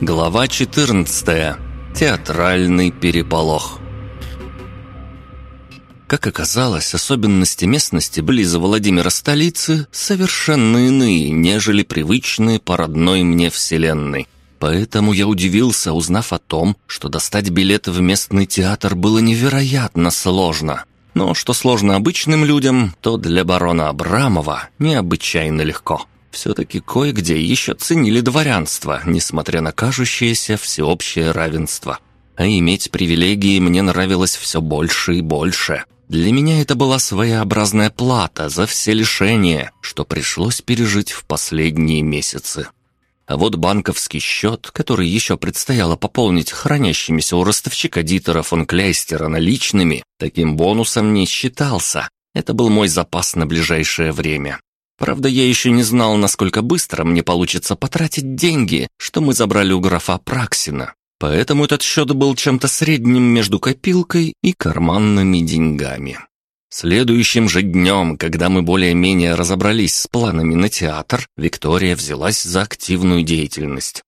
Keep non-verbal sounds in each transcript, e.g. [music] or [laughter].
Глава 14. Театральный переполох. Как оказалось, особенности местности близ Владимира столицы совершенно иные, нежели привычные по родной мне вселенной. Поэтому я удивился, узнав о том, что достать билеты в местный театр было невероятно сложно. Но что сложно обычным людям, то для барона Абрамова необычайно легко. Все-таки кое-где еще ценили дворянство, несмотря на кажущееся всеобщее равенство. А иметь привилегии мне нравилось все больше и больше. Для меня это была своеобразная плата за все лишения, что пришлось пережить в последние месяцы. А вот банковский счет, который еще предстояло пополнить хранящимися у ростовщика Дитера фон Кляйстера наличными, таким бонусом не считался. Это был мой запас на ближайшее время. Правда, я еще не знал, насколько быстро мне получится потратить деньги, что мы забрали у графа Праксина. Поэтому этот счет был чем-то средним между копилкой и карманными деньгами. Следующим же днем, когда мы более-менее разобрались с планами на театр, Виктория взялась за активную деятельность.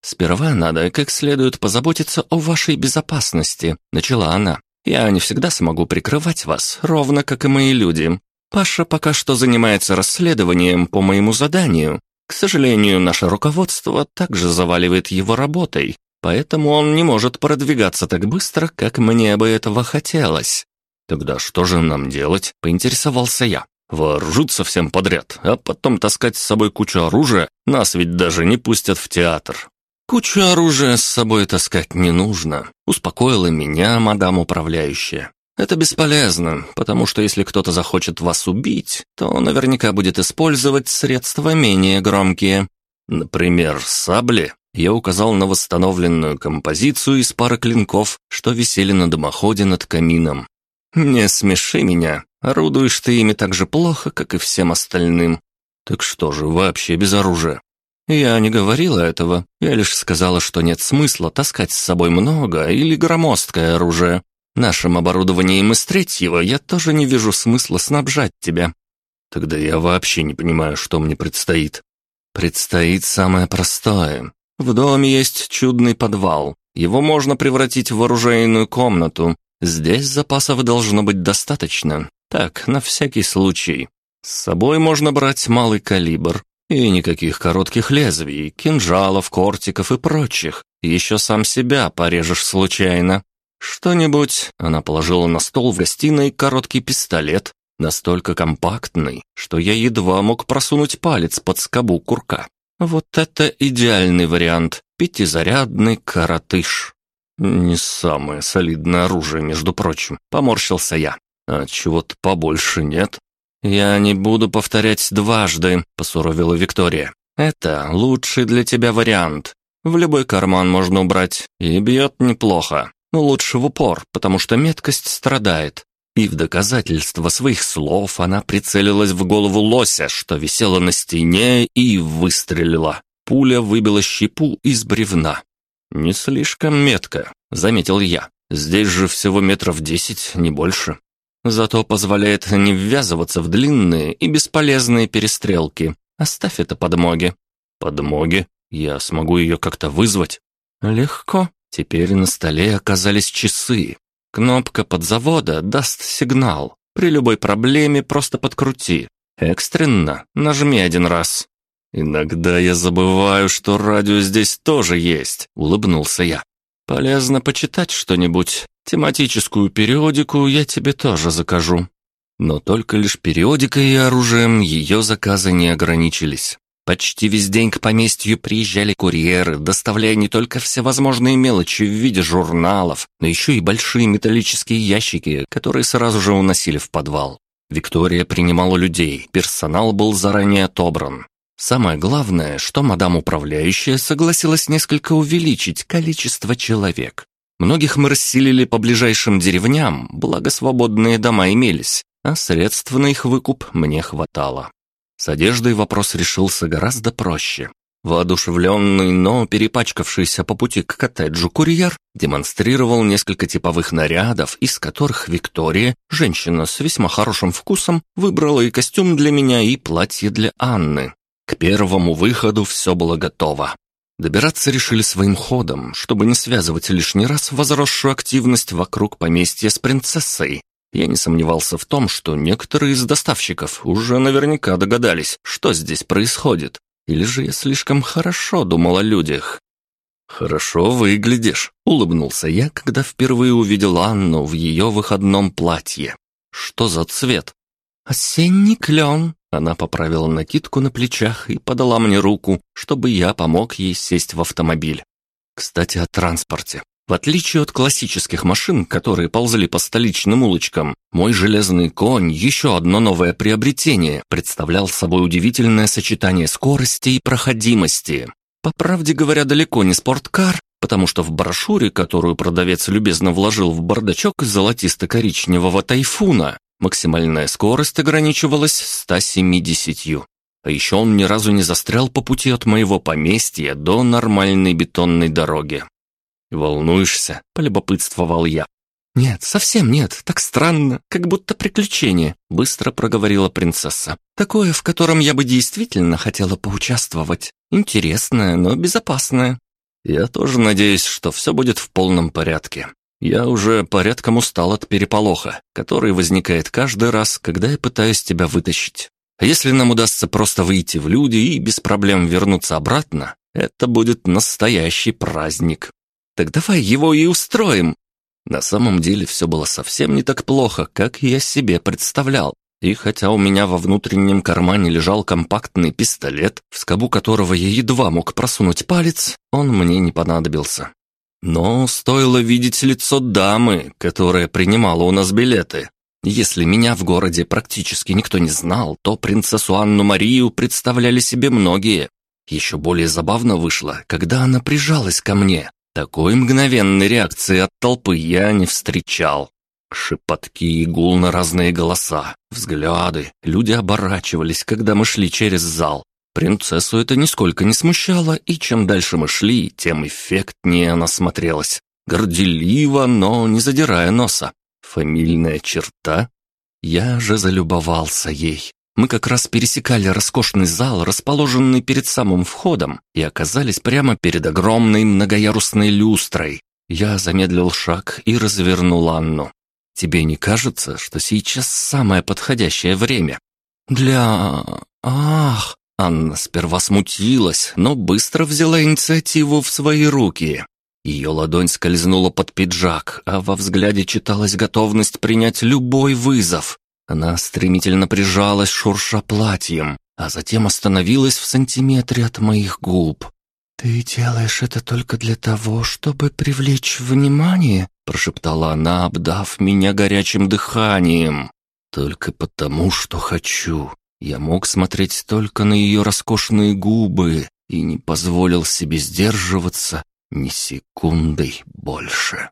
«Сперва надо как следует позаботиться о вашей безопасности», — начала она. «Я не всегда смогу прикрывать вас, ровно как и мои люди. Паша пока что занимается расследованием по моему заданию. К сожалению, наше руководство также заваливает его работой, поэтому он не может продвигаться так быстро, как мне бы этого хотелось. «Тогда что же нам делать?» – поинтересовался я. «Вооружиться всем подряд, а потом таскать с собой кучу оружия? Нас ведь даже не пустят в театр». «Кучу оружия с собой таскать не нужно», – успокоила меня мадам управляющая. «Это бесполезно, потому что если кто-то захочет вас убить, то наверняка будет использовать средства менее громкие. Например, сабли». Я указал на восстановленную композицию из пары клинков, что висели на дымоходе над камином. «Не смеши меня. Орудуешь ты ими так же плохо, как и всем остальным. Так что же, вообще без оружия?» «Я не говорила этого. Я лишь сказала, что нет смысла таскать с собой много или громоздкое оружие. Нашим оборудованием из третьего я тоже не вижу смысла снабжать тебя». «Тогда я вообще не понимаю, что мне предстоит». «Предстоит самое простое. В доме есть чудный подвал. Его можно превратить в оружейную комнату. Здесь запасов должно быть достаточно. Так, на всякий случай. С собой можно брать малый калибр. И никаких коротких лезвий, кинжалов, кортиков и прочих. Еще сам себя порежешь случайно. Что-нибудь... Она положила на стол в гостиной короткий пистолет, настолько компактный, что я едва мог просунуть палец под скобу курка. Вот это идеальный вариант. Пятизарядный коротыш. «Не самое солидное оружие, между прочим», — поморщился я. «А чего-то побольше нет?» «Я не буду повторять дважды», — посуровила Виктория. «Это лучший для тебя вариант. В любой карман можно убрать, и бьет неплохо. Но лучше в упор, потому что меткость страдает». И в доказательство своих слов она прицелилась в голову лося, что висело на стене, и выстрелила. Пуля выбила щепу из бревна. «Не слишком метко», — заметил я. «Здесь же всего метров десять, не больше. Зато позволяет не ввязываться в длинные и бесполезные перестрелки. Оставь это подмоги». «Подмоги? Я смогу ее как-то вызвать?» «Легко. Теперь на столе оказались часы. Кнопка подзавода даст сигнал. При любой проблеме просто подкрути. Экстренно нажми один раз. «Иногда я забываю, что радио здесь тоже есть», — улыбнулся я. «Полезно почитать что-нибудь. Тематическую периодику я тебе тоже закажу». Но только лишь периодикой и оружием ее заказы не ограничились. Почти весь день к поместью приезжали курьеры, доставляя не только всевозможные мелочи в виде журналов, но еще и большие металлические ящики, которые сразу же уносили в подвал. Виктория принимала людей, персонал был заранее отобран. Самое главное, что мадам управляющая согласилась несколько увеличить количество человек. Многих мы расселили по ближайшим деревням, благо свободные дома имелись, а средств на их выкуп мне хватало. С одеждой вопрос решился гораздо проще. Воодушевленный, но перепачкавшийся по пути к коттеджу курьер демонстрировал несколько типовых нарядов, из которых Виктория, женщина с весьма хорошим вкусом, выбрала и костюм для меня, и платье для Анны. К первому выходу все было готово. Добираться решили своим ходом, чтобы не связывать лишний раз возросшую активность вокруг поместья с принцессой. Я не сомневался в том, что некоторые из доставщиков уже наверняка догадались, что здесь происходит. Или же я слишком хорошо думал о людях. «Хорошо выглядишь», — улыбнулся я, когда впервые увидел Анну в ее выходном платье. «Что за цвет?» «Осенний клен», она поправила накидку на плечах и подала мне руку, чтобы я помог ей сесть в автомобиль. Кстати, о транспорте. В отличие от классических машин, которые ползли по столичным улочкам, мой железный конь, еще одно новое приобретение, представлял собой удивительное сочетание скорости и проходимости. По правде говоря, далеко не спорткар, потому что в брошюре, которую продавец любезно вложил в бардачок золотисто-коричневого тайфуна, Максимальная скорость ограничивалась 170. А еще он ни разу не застрял по пути от моего поместья до нормальной бетонной дороги. «Волнуешься?» – полюбопытствовал я. «Нет, совсем нет, так странно, как будто приключение», – быстро проговорила принцесса. «Такое, в котором я бы действительно хотела поучаствовать. Интересное, но безопасное». «Я тоже надеюсь, что все будет в полном порядке. Я уже порядком устал от переполоха, который возникает каждый раз, когда я пытаюсь тебя вытащить. А если нам удастся просто выйти в люди и без проблем вернуться обратно, это будет настоящий праздник. Так давай его и устроим. На самом деле все было совсем не так плохо, как я себе представлял. И хотя у меня во внутреннем кармане лежал компактный пистолет, в скобу которого я едва мог просунуть палец, он мне не понадобился. Но стоило видеть лицо дамы, которая принимала у нас билеты. Если меня в городе практически никто не знал, то принцессу Анну Марию представляли себе многие. Еще более забавно вышло, когда она прижалась ко мне. Такой мгновенной реакции от толпы я не встречал. Шепотки и гул на разные голоса, взгляды, люди оборачивались, когда мы шли через зал. Принцессу это нисколько не смущало, и чем дальше мы шли, тем эффектнее она смотрелась. Горделиво, но не задирая носа. Фамильная черта? Я же залюбовался ей. Мы как раз пересекали роскошный зал, расположенный перед самым входом, и оказались прямо перед огромной многоярусной люстрой. Я замедлил шаг и развернул Анну. «Тебе не кажется, что сейчас самое подходящее время?» «Для... Ах!» Анна сперва смутилась, но быстро взяла инициативу в свои руки. Ее ладонь скользнула под пиджак, а во взгляде читалась готовность принять любой вызов. Она стремительно прижалась, шурша платьем, а затем остановилась в сантиметре от моих губ. «Ты делаешь это только для того, чтобы привлечь внимание?» прошептала она, обдав меня горячим дыханием. «Только потому, что хочу. Я мог смотреть только на ее роскошные губы и не позволил себе сдерживаться ни секундой больше.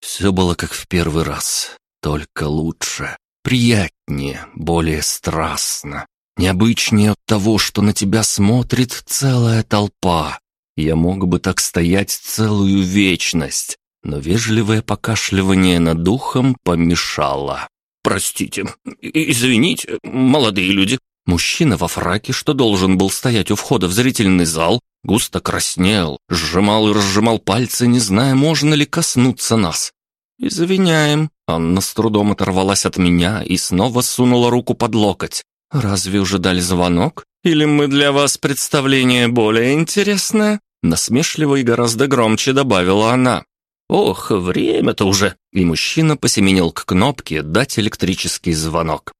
Все было как в первый раз, только лучше, приятнее, более страстно, необычнее от того, что на тебя смотрит целая толпа. Я мог бы так стоять целую вечность, но вежливое покашливание над духом помешало. «Простите, извините, молодые люди, Мужчина во фраке, что должен был стоять у входа в зрительный зал, густо краснел, сжимал и разжимал пальцы, не зная, можно ли коснуться нас. «Извиняем». Анна с трудом оторвалась от меня и снова сунула руку под локоть. «Разве уже дали звонок? Или мы для вас представление более интересное?» Насмешливо и гораздо громче добавила она. «Ох, время-то уже!» И мужчина посеменил к кнопке «Дать электрический звонок».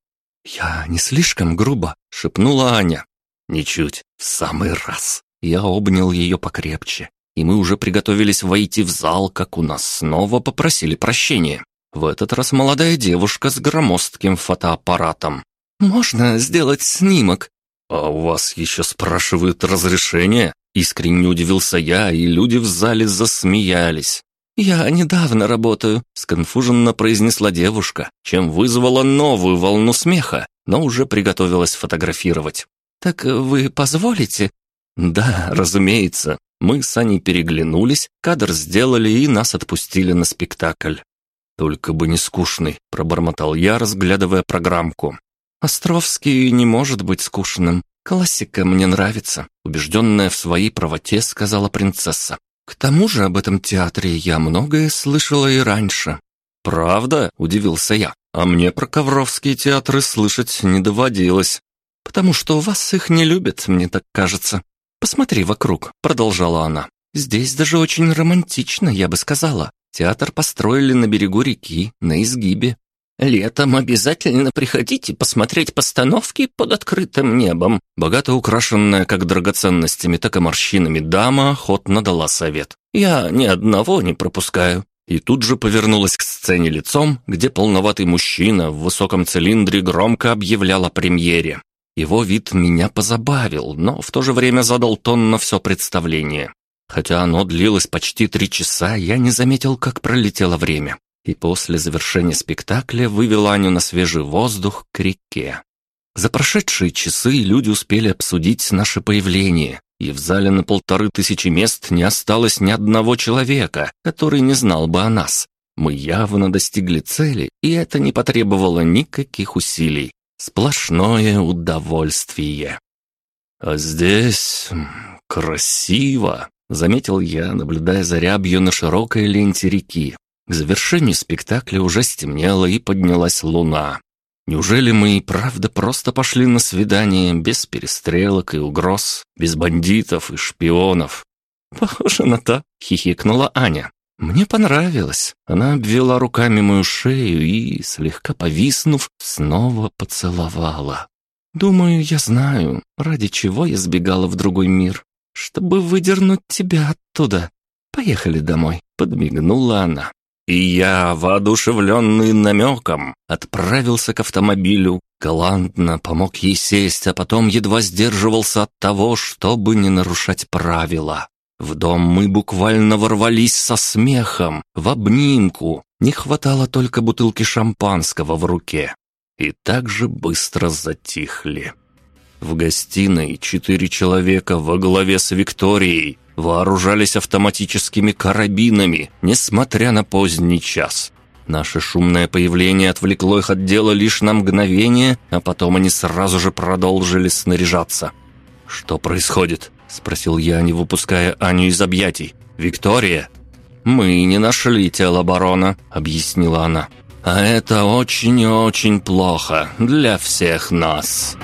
«Я не слишком грубо?» — шепнула Аня. «Ничуть, в самый раз». Я обнял ее покрепче, и мы уже приготовились войти в зал, как у нас снова попросили прощения. В этот раз молодая девушка с громоздким фотоаппаратом. «Можно сделать снимок?» «А у вас еще спрашивают разрешение?» Искренне удивился я, и люди в зале засмеялись. «Я недавно работаю», — сконфуженно произнесла девушка, чем вызвала новую волну смеха, но уже приготовилась фотографировать. «Так вы позволите?» «Да, разумеется». Мы с Аней переглянулись, кадр сделали и нас отпустили на спектакль. «Только бы не скучный», — пробормотал я, разглядывая программку. «Островский не может быть скучным», «Классика мне нравится», — убежденная в своей правоте, сказала принцесса. «К тому же об этом театре я многое слышала и раньше». «Правда?» — удивился я. «А мне про ковровские театры слышать не доводилось». «Потому что у вас их не любят, мне так кажется. Посмотри вокруг», — продолжала она. «Здесь даже очень романтично, я бы сказала. Театр построили на берегу реки, на изгибе. Летом обязательно приходите посмотреть постановки под открытым небом. Богато украшенная как драгоценностями, так и морщинами дама охотно дала совет. Я ни одного не пропускаю. И тут же повернулась к сцене лицом, где полноватый мужчина в высоком цилиндре громко объявлял о премьере. Его вид меня позабавил, но в то же время задал тон на все представление. Хотя оно длилось почти три часа, я не заметил, как пролетело время. И после завершения спектакля вывел Аню на свежий воздух к реке. За прошедшие часы люди успели обсудить наше появление, и в зале на полторы тысячи мест не осталось ни одного человека, который не знал бы о нас. Мы явно достигли цели, и это не потребовало никаких усилий. Сплошное удовольствие. А здесь красиво, Заметил я, наблюдая за рябью на широкой ленте реки. К завершению спектакля уже стемнело и поднялась луна. Неужели мы и правда просто пошли на свидание без перестрелок и угроз, без бандитов и шпионов? [laughs] Похоже на то, хихикнула Аня. Мне понравилось. Она обвела руками мою шею и, слегка повиснув, снова поцеловала. Думаю, я знаю, ради чего я сбегала в другой мир чтобы выдернуть тебя оттуда. Поехали домой», — подмигнула она. И я, воодушевленный намеком, отправился к автомобилю, галантно помог ей сесть, а потом едва сдерживался от того, чтобы не нарушать правила. В дом мы буквально ворвались со смехом, в обнимку. Не хватало только бутылки шампанского в руке. И так же быстро затихли. В гостиной четыре человека во главе с Викторией вооружались автоматическими карабинами, несмотря на поздний час. Наше шумное появление отвлекло их от дела лишь на мгновение, а потом они сразу же продолжили снаряжаться. «Что происходит?» – спросил я, не выпуская Аню из объятий. «Виктория?» «Мы не нашли тело барона», – объяснила она. «А это очень и очень плохо для всех нас».